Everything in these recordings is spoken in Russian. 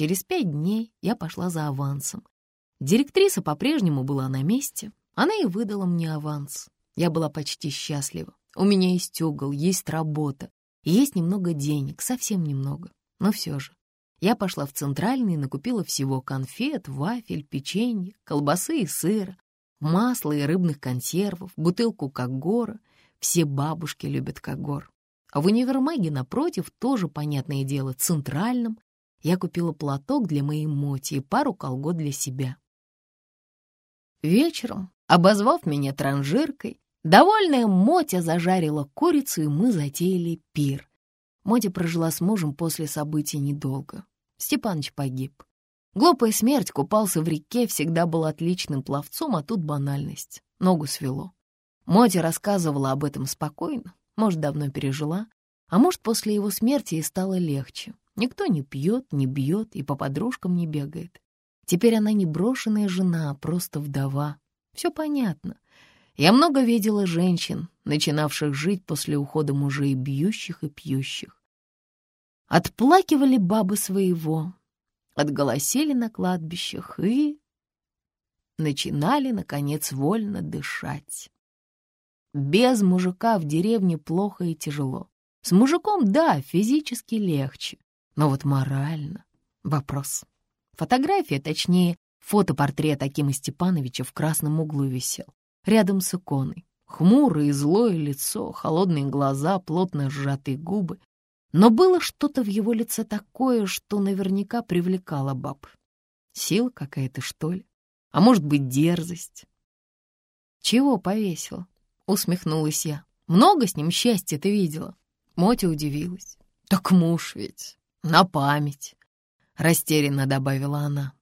Через пять дней я пошла за авансом. Директриса по-прежнему была на месте, она и выдала мне аванс. Я была почти счастлива. У меня есть угол, есть работа, есть немного денег, совсем немного, но все же. Я пошла в центральный и накупила всего конфет, вафель, печенье, колбасы и сыра, масла и рыбных консервов, бутылку Кагора. Все бабушки любят Кагор. А в универмаге напротив, тоже, понятное дело, центральном, я купила платок для моей моти и пару колгот для себя. Вечером, обозвав меня транжиркой, довольная Мотя зажарила курицу, и мы затеяли пир. Мотя прожила с мужем после событий недолго. Степаныч погиб. Глупая смерть купался в реке, всегда был отличным пловцом, а тут банальность. Ногу свело. Мотя рассказывала об этом спокойно, может, давно пережила, а может, после его смерти и стало легче. Никто не пьет, не бьет и по подружкам не бегает. Теперь она не брошенная жена, а просто вдова. Все понятно. Я много видела женщин, начинавших жить после ухода мужей, бьющих и пьющих. Отплакивали бабы своего, отголосили на кладбищах и начинали, наконец, вольно дышать. Без мужика в деревне плохо и тяжело. С мужиком, да, физически легче, но вот морально — вопрос. Фотография, точнее, фотопортрет Акима Степановича в красном углу висел, рядом с иконой. Хмурое и злое лицо, холодные глаза, плотно сжатые губы, но было что-то в его лице такое, что наверняка привлекало баб. Сила какая-то, что ли? А может быть, дерзость? «Чего повесил?» — усмехнулась я. «Много с ним счастья ты видела?» Мотя удивилась. «Так муж ведь, на память», — растерянно добавила она.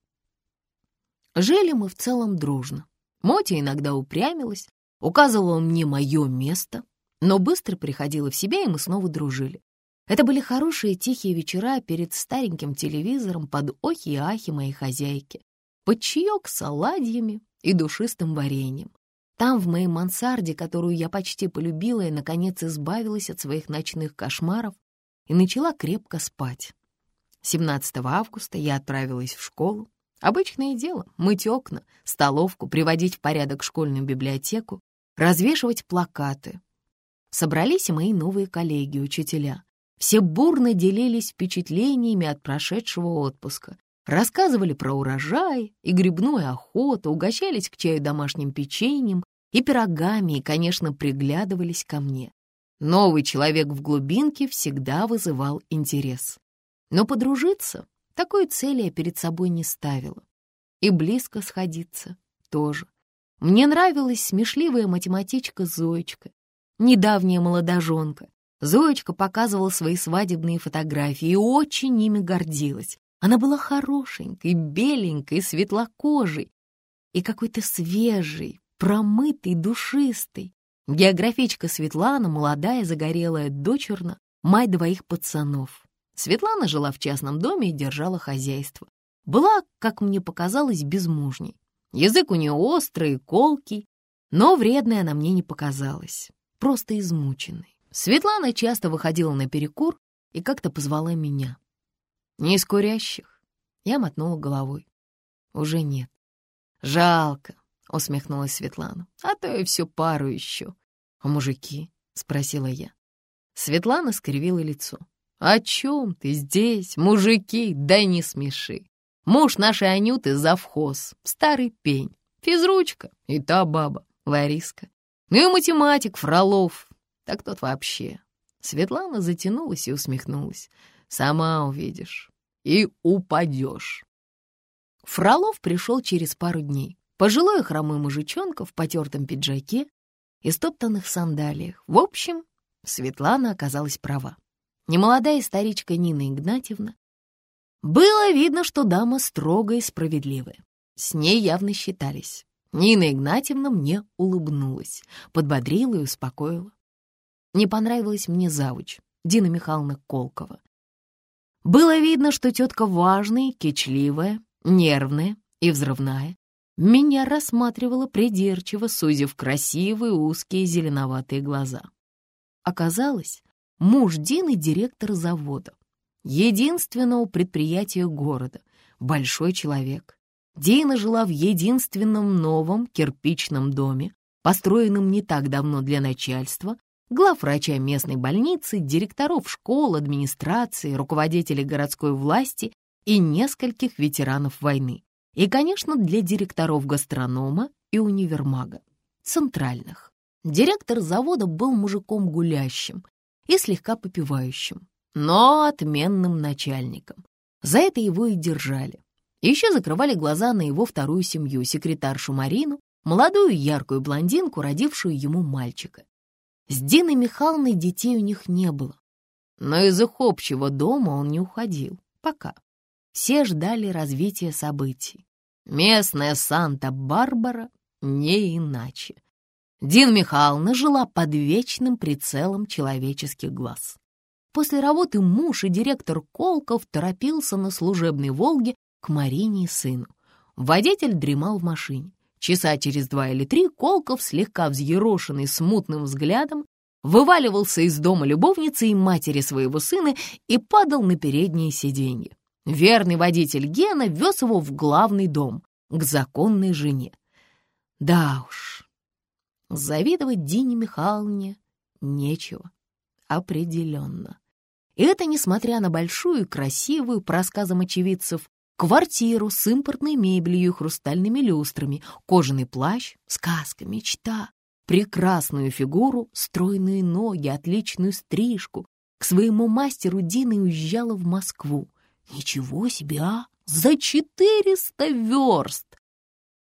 Жили мы в целом дружно. Мотя иногда упрямилась, указывала мне мое место, но быстро приходила в себя, и мы снова дружили. Это были хорошие тихие вечера перед стареньким телевизором под охи и ахи моей хозяйки, под чаек с оладьями и душистым вареньем. Там, в моей мансарде, которую я почти полюбила и, наконец, избавилась от своих ночных кошмаров и начала крепко спать. 17 августа я отправилась в школу. Обычное дело — мыть окна, столовку, приводить в порядок школьную библиотеку, развешивать плакаты. Собрались и мои новые коллеги-учителя — все бурно делились впечатлениями от прошедшего отпуска, рассказывали про урожай и грибную охоту, угощались к чаю домашним печеньем и пирогами и, конечно, приглядывались ко мне. Новый человек в глубинке всегда вызывал интерес. Но подружиться такой цели я перед собой не ставила. И близко сходиться тоже. Мне нравилась смешливая математичка Зоечка, недавняя молодоженка, Зоечка показывала свои свадебные фотографии и очень ими гордилась. Она была хорошенькой, беленькой, светлокожей и какой-то свежей, промытой, душистой. Географичка Светлана, молодая, загорелая, дочерна, мать двоих пацанов. Светлана жила в частном доме и держала хозяйство. Была, как мне показалось, безмужней. Язык у нее острый колкий, но вредной она мне не показалась, просто измученной. Светлана часто выходила на перекур и как-то позвала меня. «Не из курящих?» Я мотнула головой. «Уже нет». «Жалко», — усмехнулась Светлана. «А то и всю пару еще». «А мужики?» — спросила я. Светлана скривила лицо. «О чем ты здесь, мужики? Да не смеши. Муж нашей Анюты завхоз, старый пень, физручка и та баба, Лариска. Ну и математик Фролов, так тот вообще. Светлана затянулась и усмехнулась. Сама увидишь и упадешь. Фролов пришел через пару дней. Пожилой хромой мужичонка в потертом пиджаке и стоптанных сандалиях. В общем, Светлана оказалась права. Немолодая старичка Нина Игнатьевна. Было видно, что дама строгая и справедливая. С ней явно считались. Нина Игнатьевна мне улыбнулась, подбодрила и успокоила. Не понравилась мне завуч, Дина Михайловна Колкова. Было видно, что тетка важная, кичливая, нервная и взрывная. Меня рассматривала придирчиво, сузив красивые узкие зеленоватые глаза. Оказалось, муж Дины — директор завода. единственного предприятия города, большой человек. Дина жила в единственном новом кирпичном доме, построенном не так давно для начальства, главврача местной больницы, директоров школ, администрации, руководителей городской власти и нескольких ветеранов войны. И, конечно, для директоров гастронома и универмага, центральных. Директор завода был мужиком гулящим и слегка попивающим, но отменным начальником. За это его и держали. Еще закрывали глаза на его вторую семью, секретаршу Марину, молодую яркую блондинку, родившую ему мальчика. С Диной Михайловной детей у них не было, но из их общего дома он не уходил. Пока. Все ждали развития событий. Местная Санта-Барбара не иначе. Дина Михайловна жила под вечным прицелом человеческих глаз. После работы муж и директор Колков торопился на служебной «Волге» к Марине и сыну. Водитель дремал в машине. Часа через два или три Колков, слегка взъерошенный смутным взглядом, вываливался из дома любовницы и матери своего сына и падал на переднее сиденье. Верный водитель Гена вез его в главный дом, к законной жене. Да уж, завидовать Дине Михайловне нечего, определенно. И это несмотря на большую красивую, по рассказам очевидцев, квартиру с импортной мебелью и хрустальными люстрами, кожаный плащ, сказка, мечта, прекрасную фигуру, стройные ноги, отличную стрижку. К своему мастеру Дина уезжала в Москву. Ничего себе, а! За четыреста верст!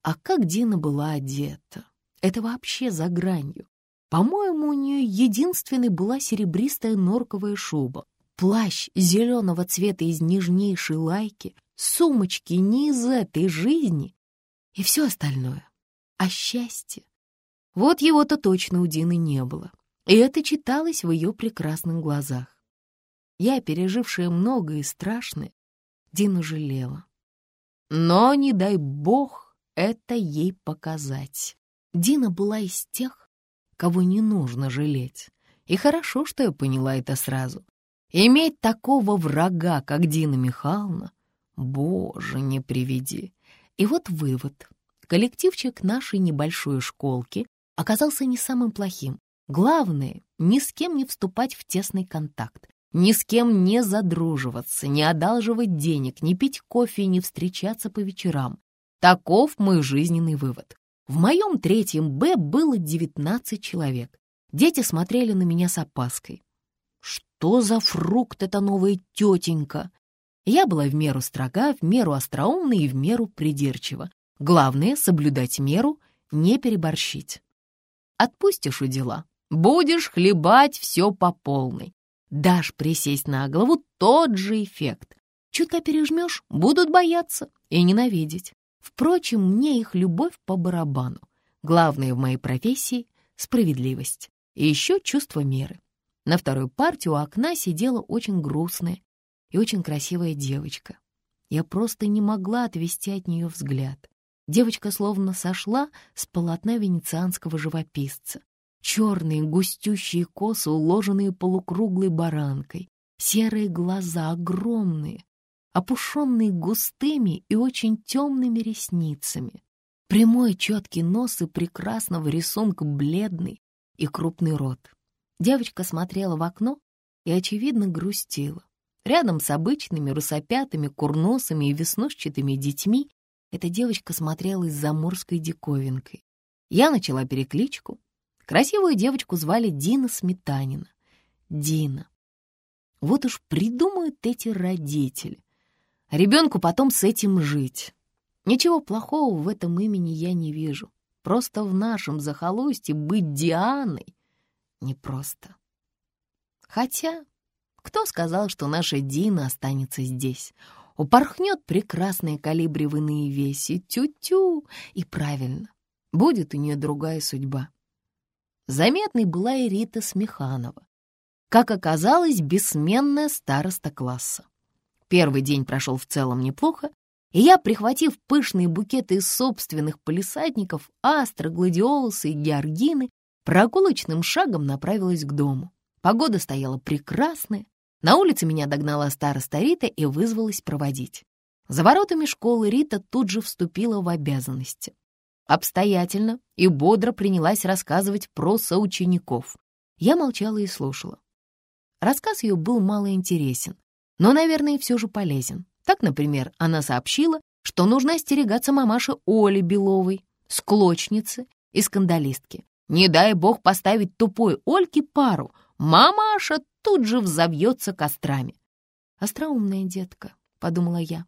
А как Дина была одета? Это вообще за гранью. По-моему, у нее единственной была серебристая норковая шуба, плащ зеленого цвета из нежнейшей лайки, сумочки не из этой жизни и все остальное. А счастье? Вот его-то точно у Дины не было. И это читалось в ее прекрасных глазах. Я, пережившая многое страшное, Дину жалела. Но, не дай бог, это ей показать. Дина была из тех, кого не нужно жалеть. И хорошо, что я поняла это сразу. Иметь такого врага, как Дина Михайловна, боже, не приведи. И вот вывод. Коллективчик нашей небольшой школки оказался не самым плохим. Главное, ни с кем не вступать в тесный контакт, ни с кем не задруживаться, не одалживать денег, не пить кофе и не встречаться по вечерам. Таков мой жизненный вывод. В моем третьем «Б» было 19 человек. Дети смотрели на меня с опаской. Что за фрукт эта новая тетенька? Я была в меру строга, в меру остроумна и в меру придирчива. Главное — соблюдать меру, не переборщить. Отпустишь у дела, будешь хлебать все по полной. Дашь присесть на голову — тот же эффект. Чутка пережмешь — будут бояться и ненавидеть. Впрочем, мне их любовь по барабану. Главное в моей профессии — справедливость и еще чувство меры. На второй партии у окна сидела очень грустная и очень красивая девочка. Я просто не могла отвести от нее взгляд. Девочка словно сошла с полотна венецианского живописца. Черные густющие косы, уложенные полукруглой баранкой, серые глаза огромные, опушенный густыми и очень темными ресницами. Прямой четкий нос и прекрасного рисунка бледный и крупный рот. Девочка смотрела в окно и, очевидно, грустила. Рядом с обычными русопятыми, курносыми и веснушчатыми детьми эта девочка смотрелась заморской диковинкой. Я начала перекличку. Красивую девочку звали Дина Сметанина. Дина. Вот уж придумают эти родители ребенку потом с этим жить. Ничего плохого в этом имени я не вижу. Просто в нашем захолустье быть Дианой непросто. Хотя, кто сказал, что наша Дина останется здесь? Упорхнет прекрасные калибри в иные веси, тю-тю, и правильно, будет у нее другая судьба. Заметной была и Рита Смеханова. Как оказалось, бессменная староста класса. Первый день прошел в целом неплохо, и я, прихватив пышные букеты из собственных полисадников, астры, гладиолусы и георгины, прогулочным шагом направилась к дому. Погода стояла прекрасная, На улице меня догнала староста Рита и вызвалась проводить. За воротами школы Рита тут же вступила в обязанности. Обстоятельно и бодро принялась рассказывать про соучеников. Я молчала и слушала. Рассказ ее был мало интересен, но, наверное, все же полезен. Так, например, она сообщила, что нужно остерегаться мамаши Оли Беловой, склочницы и скандалистки. Не дай бог поставить тупой Ольке пару, мамаша тут же взовьется кострами. «Остроумная детка», — подумала я.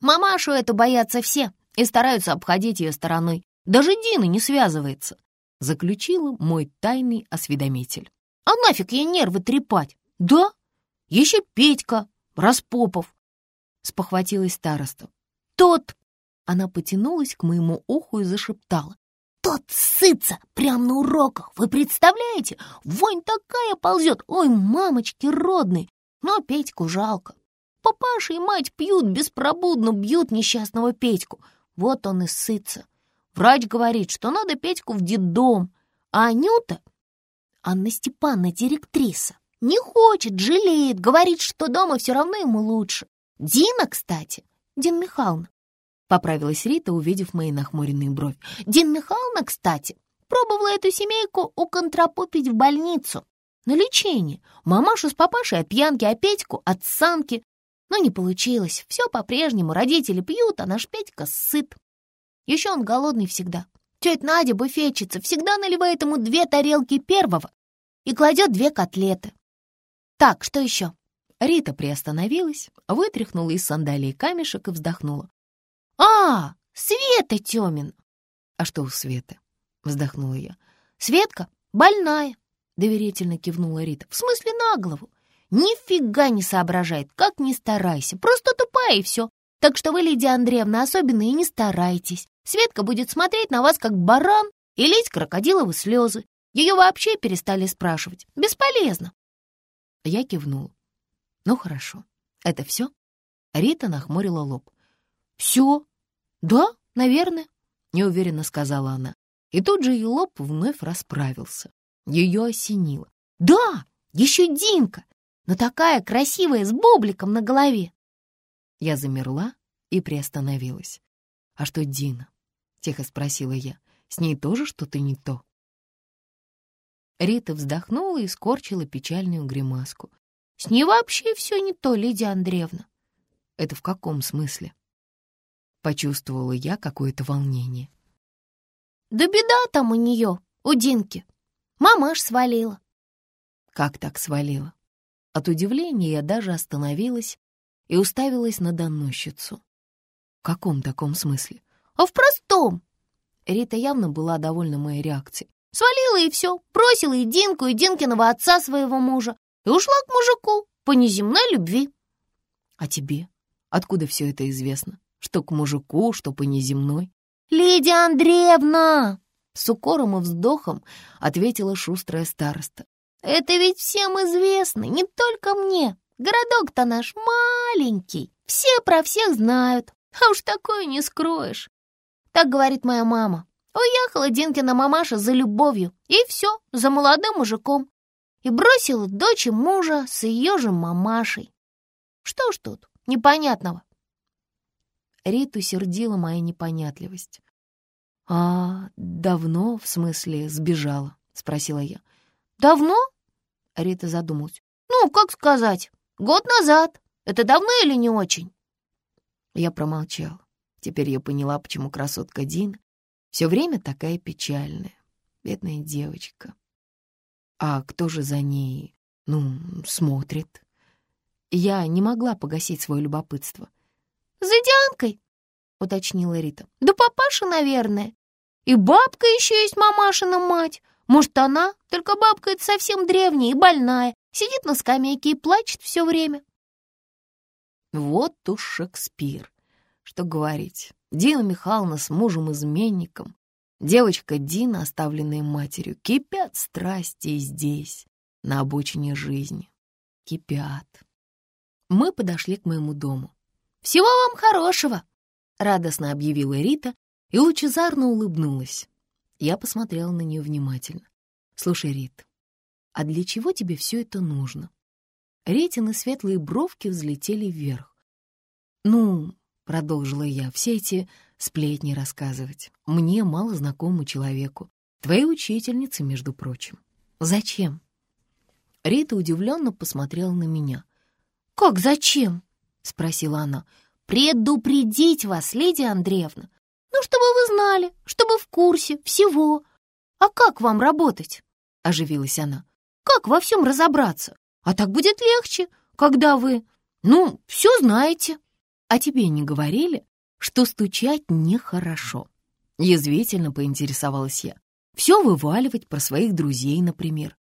«Мамашу это боятся все и стараются обходить ее стороной. Даже Дина не связывается», — заключила мой тайный осведомитель. «А нафиг ей нервы трепать? Да? Еще Петька, Распопов», — спохватилась староста. «Тот!» — она потянулась к моему уху и зашептала. «Тот сытся прямо на уроках, вы представляете? Вонь такая ползет, ой, мамочки родные! Но Петьку жалко. Папаша и мать пьют, беспробудно бьют несчастного Петьку. Вот он и сытся. Врач говорит, что надо Петьку в детдом, а Анюта, Анна Степановна, директриса, не хочет, жалеет, говорит, что дома все равно ему лучше. Дина, кстати, Дина Михайловна, поправилась Рита, увидев мои нахмуренные бровь. Дина Михайловна, кстати, пробовала эту семейку уконтропопить в больницу на лечение. Мамашу с папашей от пьянки, а Петьку от санки. Но не получилось. Все по-прежнему. Родители пьют, а наш Петька сыт. Еще он голодный всегда. Тетя Надя, буфетчица, всегда наливает ему две тарелки первого и кладет две котлеты. Так, что еще? Рита приостановилась, вытряхнула из сандалии камешек и вздохнула. «А, Света Тёмин!» «А что у Светы?» — вздохнула я. «Светка больная», — доверительно кивнула Рита. «В смысле на голову. Нифига не соображает, как ни старайся. Просто тупая и все. Так что вы, Лидия Андреевна, особенно и не старайтесь. Светка будет смотреть на вас, как баран, и лить крокодиловы слезы. Ее вообще перестали спрашивать. Бесполезно. Я кивнула. Ну хорошо. Это все? Рита нахмурила лоб. Все? Да, наверное, неуверенно сказала она. И тут же ее лоб вновь расправился. Ее осенило. Да, еще Динка но такая красивая, с бубликом на голове. Я замерла и приостановилась. «А что Дина?» — тихо спросила я. «С ней тоже что-то не то?» Рита вздохнула и скорчила печальную гримаску. «С ней вообще все не то, Лидия Андреевна». «Это в каком смысле?» Почувствовала я какое-то волнение. «Да беда там у нее, у Динки. Мама аж свалила». «Как так свалила?» От удивления я даже остановилась и уставилась на доносчицу. В каком таком смысле? А в простом. Рита явно была довольна моей реакцией. Свалила и все, бросила и Динку, и Динкиного отца своего мужа, и ушла к мужику по неземной любви. А тебе? Откуда все это известно? Что к мужику, что по неземной? Лидия Андреевна! С укором и вздохом ответила шустрая староста. Это ведь всем известно, не только мне. Городок-то наш маленький, все про всех знают, а уж такое не скроешь. Так говорит моя мама. Уехала Динкина мамаша за любовью, и все, за молодым мужиком. И бросила дочь и мужа с ее же мамашей. Что ж тут непонятного? Риту сердила моя непонятливость. «А давно, в смысле, сбежала?» — спросила я. «Давно?» Рита задумалась. «Ну, как сказать, год назад. Это давно или не очень?» Я промолчала. Теперь я поняла, почему красотка Дин все время такая печальная. Бедная девочка. А кто же за ней, ну, смотрит? Я не могла погасить свое любопытство. «За Дианкой?» — уточнила Рита. «Да папаша, наверное. И бабка еще есть мамашина мать. Может, она? Только бабка эта совсем древняя и больная, сидит на скамейке и плачет все время. Вот уж Шекспир. Что говорить, Дина Михайловна с мужем-изменником, девочка Дина, оставленная матерью, кипят страсти и здесь, на обочине жизни. Кипят. Мы подошли к моему дому. «Всего вам хорошего!» — радостно объявила Рита и лучезарно улыбнулась. Я посмотрела на нее внимательно. «Слушай, Рит, а для чего тебе все это нужно?» Ретины светлые бровки взлетели вверх. «Ну, — продолжила я, — все эти сплетни рассказывать. Мне мало знакомому человеку. Твоей учительнице, между прочим. Зачем?» Рита удивленно посмотрела на меня. «Как зачем?» — спросила она. «Предупредить вас, Лидия Андреевна. Ну, чтобы вы знали, чтобы в курсе всего. А как вам работать?» — оживилась она. «Как во всем разобраться? А так будет легче, когда вы, ну, все знаете. А тебе не говорили, что стучать нехорошо?» Язвительно поинтересовалась я. «Все вываливать про своих друзей, например».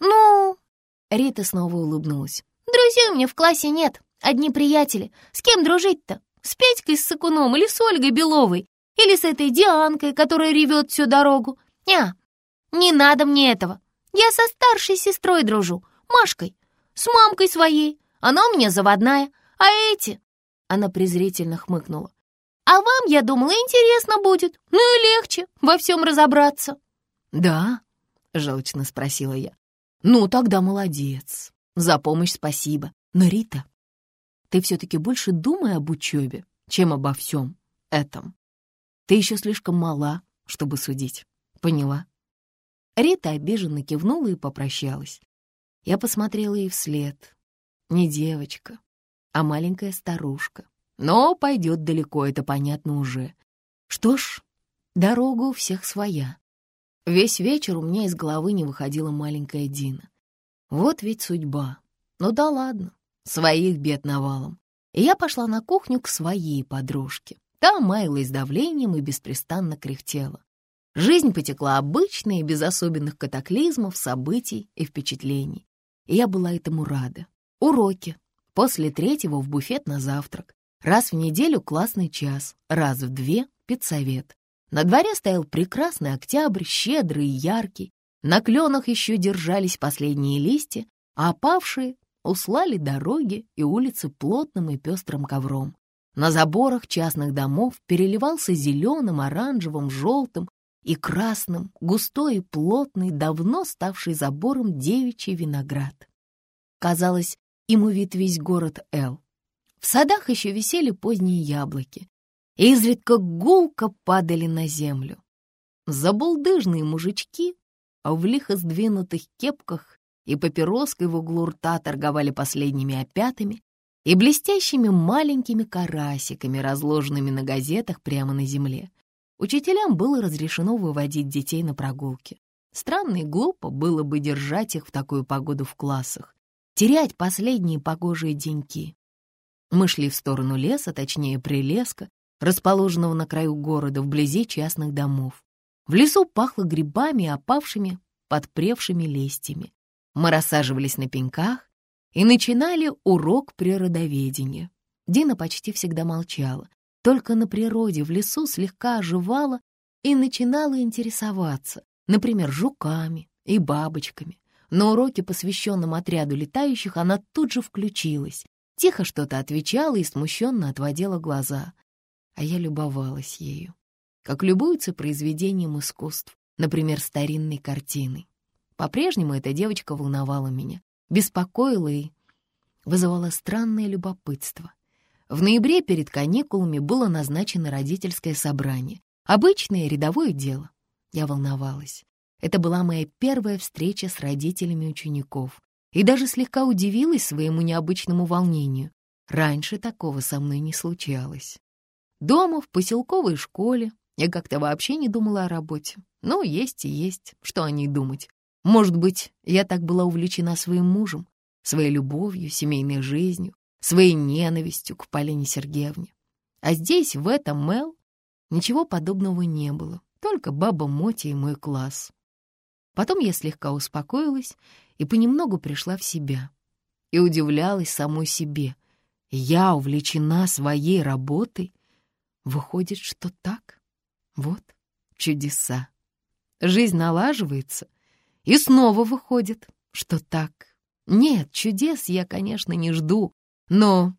«Ну...» — Рита снова улыбнулась. «Друзей у меня в классе нет, одни приятели. С кем дружить-то? С Петькой с Сакуном или с Ольгой Беловой? Или с этой Дианкой, которая ревет всю дорогу? Не, не надо мне этого. Я со старшей сестрой дружу, Машкой, с мамкой своей. Она у меня заводная. А эти...» Она презрительно хмыкнула. «А вам, я думала, интересно будет. Ну и легче во всем разобраться». «Да?» — желчно спросила я. «Ну, тогда молодец. За помощь спасибо. Но, Рита, ты все-таки больше думай об учебе, чем обо всем этом. Ты еще слишком мала, чтобы судить. Поняла?» Рита обиженно кивнула и попрощалась. Я посмотрела ей вслед. Не девочка, а маленькая старушка. Но пойдет далеко, это понятно уже. Что ж, дорога у всех своя. Весь вечер у меня из головы не выходила маленькая Дина. Вот ведь судьба. Ну да ладно, своих бед навалом. И я пошла на кухню к своей подружке. Та маялась давлением и беспрестанно кряхтела. Жизнь потекла обычно и без особенных катаклизмов, событий и впечатлений и я была этому рада. Уроки. После третьего в буфет на завтрак. Раз в неделю классный час, раз в две — педсовет. На дворе стоял прекрасный октябрь, щедрый и яркий. На кленах еще держались последние листья, а опавшие услали дороги и улицы плотным и пестрым ковром. На заборах частных домов переливался зеленым, оранжевым, желтым и красным, густой и плотный, давно ставший забором девичий виноград. Казалось, им увид весь город Эл. В садах еще висели поздние яблоки, и изредка гулко падали на землю. Забулдыжные мужички в лихо сдвинутых кепках и папироской в углу рта торговали последними опятами и блестящими маленькими карасиками, разложенными на газетах прямо на земле. Учителям было разрешено выводить детей на прогулки. Странно и глупо было бы держать их в такую погоду в классах, терять последние погожие деньки. Мы шли в сторону леса, точнее прилеска, расположенного на краю города, вблизи частных домов. В лесу пахло грибами опавшими, подпревшими листьями. Мы рассаживались на пеньках и начинали урок природоведения. Дина почти всегда молчала, только на природе в лесу слегка оживала и начинала интересоваться, например, жуками и бабочками. На уроке, посвященном отряду летающих, она тут же включилась, тихо что-то отвечала и смущенно отводила глаза. А я любовалась ею, как любуются произведением искусств, например, старинной картиной. По-прежнему эта девочка волновала меня, беспокоила и вызывала странное любопытство. В ноябре перед каникулами было назначено родительское собрание. Обычное рядовое дело. Я волновалась. Это была моя первая встреча с родителями учеников. И даже слегка удивилась своему необычному волнению. Раньше такого со мной не случалось. Дома, в поселковой школе, я как-то вообще не думала о работе. Ну, есть и есть, что о ней думать. Может быть, я так была увлечена своим мужем, своей любовью, семейной жизнью, своей ненавистью к Полине Сергеевне. А здесь, в этом Мел, ничего подобного не было, только баба Мотя и мой класс. Потом я слегка успокоилась и понемногу пришла в себя. И удивлялась самой себе. Я увлечена своей работой. Выходит, что так? Вот чудеса. Жизнь налаживается, и снова выходит, что так. Нет, чудес я, конечно, не жду, но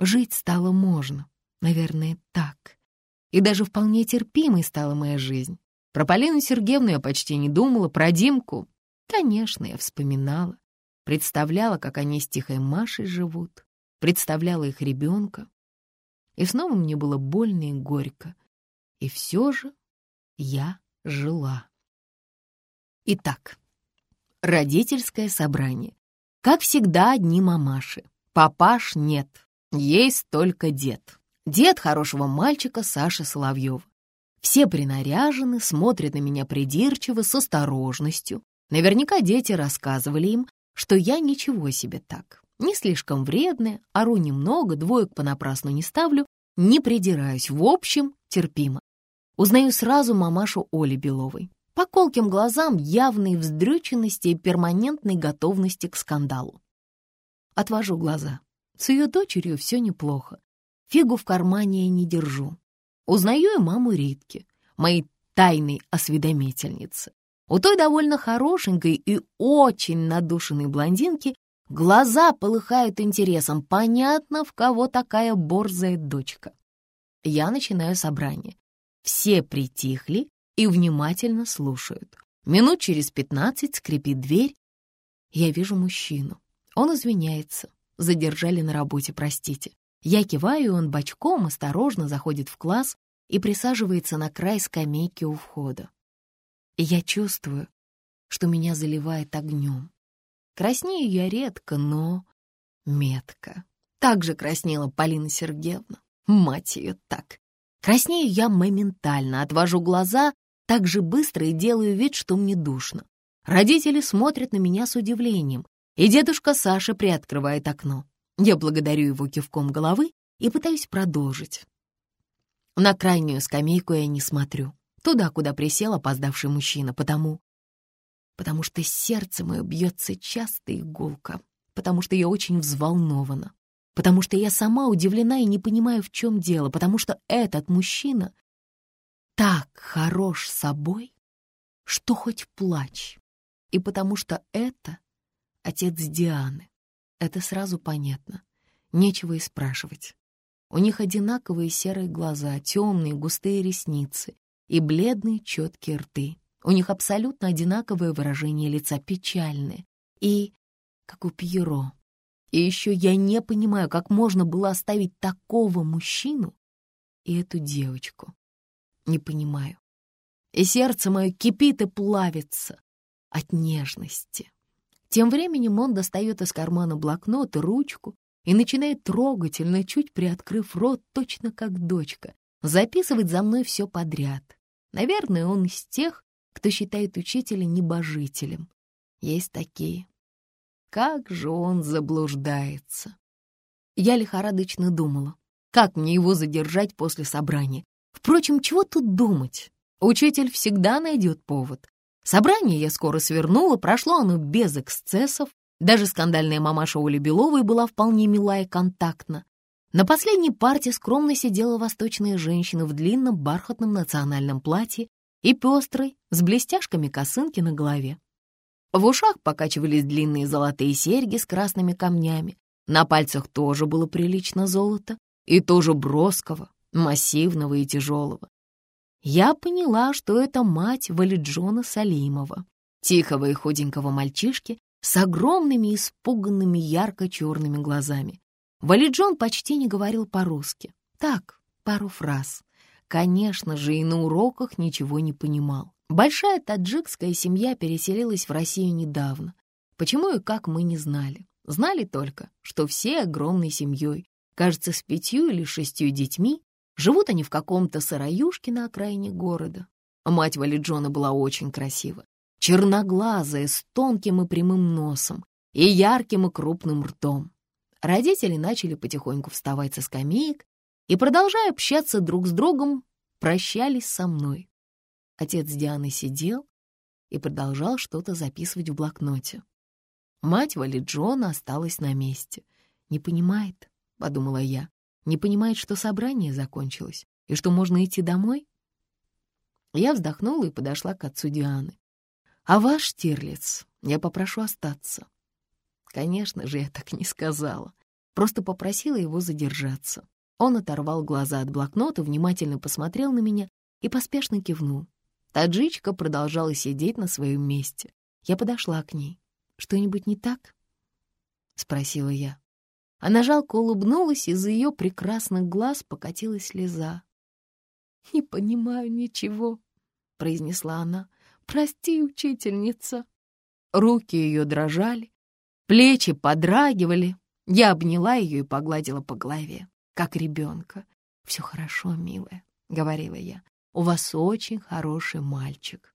жить стало можно, наверное, так. И даже вполне терпимой стала моя жизнь. Про Полину Сергеевну я почти не думала, про Димку, конечно, я вспоминала. представляла, как они с тихой Машей живут, представляла их ребенка. И снова мне было больно и горько. И все же я жила. Итак, родительское собрание. Как всегда, одни мамаши. Папаш нет, есть только дед. Дед хорошего мальчика Саши Соловьева. Все принаряжены, смотрят на меня придирчиво, с осторожностью. Наверняка дети рассказывали им, что я ничего себе так. Не слишком вредная, ору немного, двоек понапрасну не ставлю, не придираюсь, в общем, терпимо. Узнаю сразу мамашу Оли Беловой. По колким глазам явной вздрюченности и перманентной готовности к скандалу. Отвожу глаза. С ее дочерью все неплохо. Фигу в кармане я не держу. Узнаю и маму Ритки, моей тайной осведомительницы. У той довольно хорошенькой и очень надушенной блондинки глаза полыхают интересом. Понятно, в кого такая борзая дочка. Я начинаю собрание. Все притихли и внимательно слушают. Минут через пятнадцать скрипит дверь. Я вижу мужчину. Он извиняется. Задержали на работе, простите. Я киваю, и он бочком осторожно заходит в класс и присаживается на край скамейки у входа. И я чувствую, что меня заливает огнем. Краснею я редко, но метко. Так же краснела Полина Сергеевна. Мать ее так. Краснею я моментально, отвожу глаза так же быстро и делаю вид, что мне душно. Родители смотрят на меня с удивлением, и дедушка Саша приоткрывает окно. Я благодарю его кивком головы и пытаюсь продолжить. На крайнюю скамейку я не смотрю туда, куда присел опоздавший мужчина, потому... Потому что сердце мое бьется часто и гулко, потому что я очень взволнована, потому что я сама удивлена и не понимаю, в чем дело, потому что этот мужчина так хорош собой, что хоть плачь, и потому что это отец Дианы. Это сразу понятно, нечего и спрашивать. У них одинаковые серые глаза, темные густые ресницы, и бледные четкие рты. У них абсолютно одинаковое выражение лица, печальное и как у Пьеро. И еще я не понимаю, как можно было оставить такого мужчину и эту девочку. Не понимаю. И сердце мое кипит и плавится от нежности. Тем временем он достает из кармана блокнот и ручку и начинает трогательно, чуть приоткрыв рот, точно как дочка, записывать за мной все подряд. Наверное, он из тех, кто считает учителя небожителем. Есть такие. Как же он заблуждается. Я лихорадочно думала, как мне его задержать после собрания. Впрочем, чего тут думать? Учитель всегда найдет повод. Собрание я скоро свернула, прошло оно без эксцессов. Даже скандальная мамаша Оли Беловой была вполне мила и контактна. На последней парте скромно сидела восточная женщина в длинном бархатном национальном платье и пестрой, с блестяшками косынки на голове. В ушах покачивались длинные золотые серьги с красными камнями, на пальцах тоже было прилично золото, и тоже броского, массивного и тяжелого. Я поняла, что это мать Валиджона Салимова, тихого и худенького мальчишки с огромными испуганными ярко-черными глазами. Валиджон почти не говорил по-русски. Так, пару фраз. Конечно же, и на уроках ничего не понимал. Большая таджикская семья переселилась в Россию недавно. Почему и как мы не знали. Знали только, что все огромной семьей, кажется, с пятью или шестью детьми, живут они в каком-то сыроюшке на окраине города. Мать Валиджона была очень красива. Черноглазая, с тонким и прямым носом и ярким и крупным ртом. Родители начали потихоньку вставать со скамеек и, продолжая общаться друг с другом, прощались со мной. Отец Дианы сидел и продолжал что-то записывать в блокноте. Мать Вали Джона осталась на месте. «Не понимает», — подумала я, — «не понимает, что собрание закончилось и что можно идти домой?» Я вздохнула и подошла к отцу Дианы. «А ваш Штирлиц я попрошу остаться. Конечно же, я так не сказала. Просто попросила его задержаться. Он оторвал глаза от блокнота, внимательно посмотрел на меня и поспешно кивнул. Таджичка продолжала сидеть на своем месте. Я подошла к ней. «Что-нибудь не так?» спросила я. Она жалко улыбнулась, из ее прекрасных глаз покатилась слеза. «Не понимаю ничего», — произнесла она. «Прости, учительница». Руки ее дрожали, плечи подрагивали. Я обняла ее и погладила по голове, как ребенка. «Все хорошо, милая», — говорила я. «У вас очень хороший мальчик».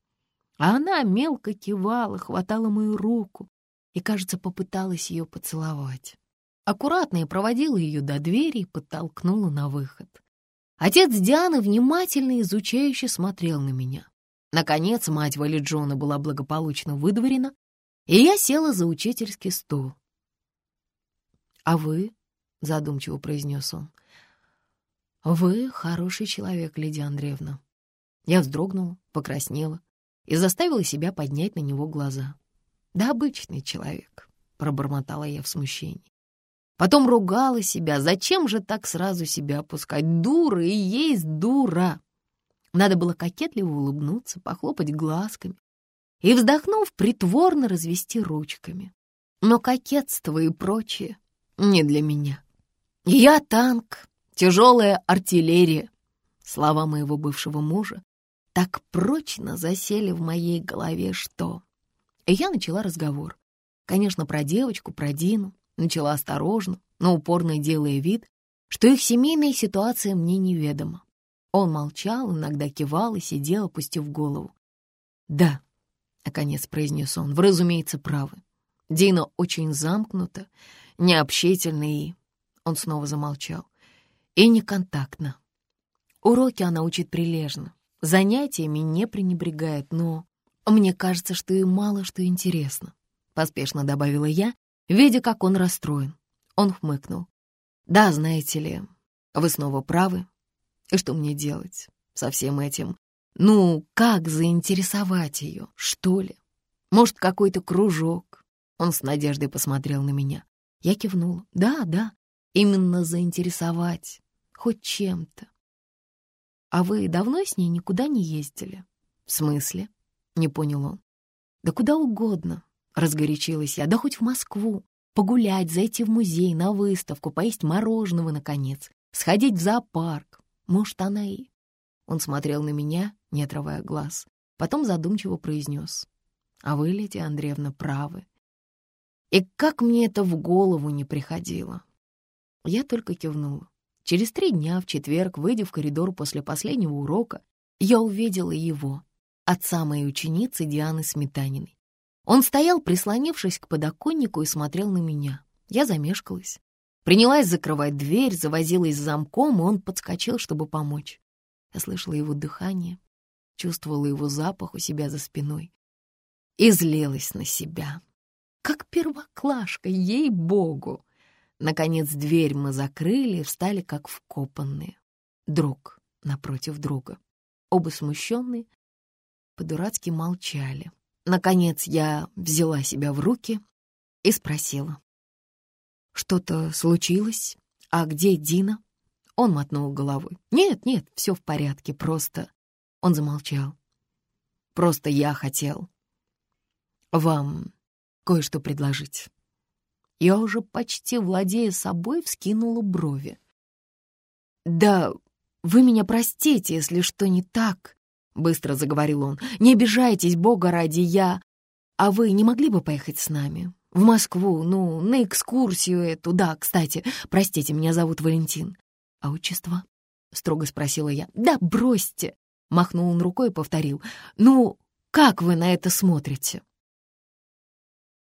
А она мелко кивала, хватала мою руку и, кажется, попыталась ее поцеловать. Аккуратно я проводила ее до двери и подтолкнула на выход. Отец Дианы внимательно изучающе смотрел на меня. Наконец, мать Вали Джона была благополучно выдворена, и я села за учительский стол. «А вы?» — задумчиво произнес он. «Вы хороший человек, Лидия Андреевна». Я вздрогнула, покраснела и заставила себя поднять на него глаза. «Да обычный человек», — пробормотала я в смущении. Потом ругала себя, зачем же так сразу себя опускать? Дура и есть дура. Надо было кокетливо улыбнуться, похлопать глазками и, вздохнув, притворно развести ручками. Но кокетство и прочее не для меня. Я танк, тяжелая артиллерия. Слова моего бывшего мужа так прочно засели в моей голове, что... И я начала разговор. Конечно, про девочку, про Дину. Начала осторожно, но упорно делая вид, что их семейная ситуация мне неведома. Он молчал, иногда кивал и сидел, опустив голову. «Да», — наконец произнес он, — «вы, разумеется, правы. Дина очень замкнута, необщительна и...» Он снова замолчал. «И неконтактна. Уроки она учит прилежно, занятиями не пренебрегает, но мне кажется, что ей мало что интересно», — поспешно добавила я, видя, как он расстроен. Он хмыкнул. «Да, знаете ли, вы снова правы. И что мне делать со всем этим? Ну, как заинтересовать ее, что ли? Может, какой-то кружок?» Он с надеждой посмотрел на меня. Я кивнула. «Да, да, именно заинтересовать, хоть чем-то». «А вы давно с ней никуда не ездили?» «В смысле?» — не понял он. «Да куда угодно», — разгорячилась я, «да хоть в Москву. Погулять, зайти в музей, на выставку, поесть мороженого, наконец, сходить в зоопарк. Может, она и...» Он смотрел на меня, не отрывая глаз. Потом задумчиво произнес. «А вы, Лидия Андреевна, правы. И как мне это в голову не приходило?» Я только кивнула. Через три дня, в четверг, выйдя в коридор после последнего урока, я увидела его, отца моей ученицы Дианы Сметаниной. Он стоял, прислонившись к подоконнику, и смотрел на меня. Я замешкалась. Принялась закрывать дверь, завозилась с замком, и он подскочил, чтобы помочь. Я слышала его дыхание, чувствовала его запах у себя за спиной и злилась на себя. Как первоклашка, ей-богу! Наконец дверь мы закрыли и встали как вкопанные. Друг напротив друга. Оба смущенные, по-дурацки молчали. Наконец я взяла себя в руки и спросила. «Что-то случилось? А где Дина?» Он мотнул головой. «Нет, нет, все в порядке, просто...» Он замолчал. «Просто я хотел вам кое-что предложить». Я уже почти владея собой вскинула брови. «Да вы меня простите, если что не так», — быстро заговорил он. «Не обижайтесь, Бога ради, я... А вы не могли бы поехать с нами? В Москву, ну, на экскурсию эту. Да, кстати, простите, меня зовут Валентин». «А отчество?» — строго спросила я. «Да бросьте!» — махнул он рукой и повторил. «Ну, как вы на это смотрите?»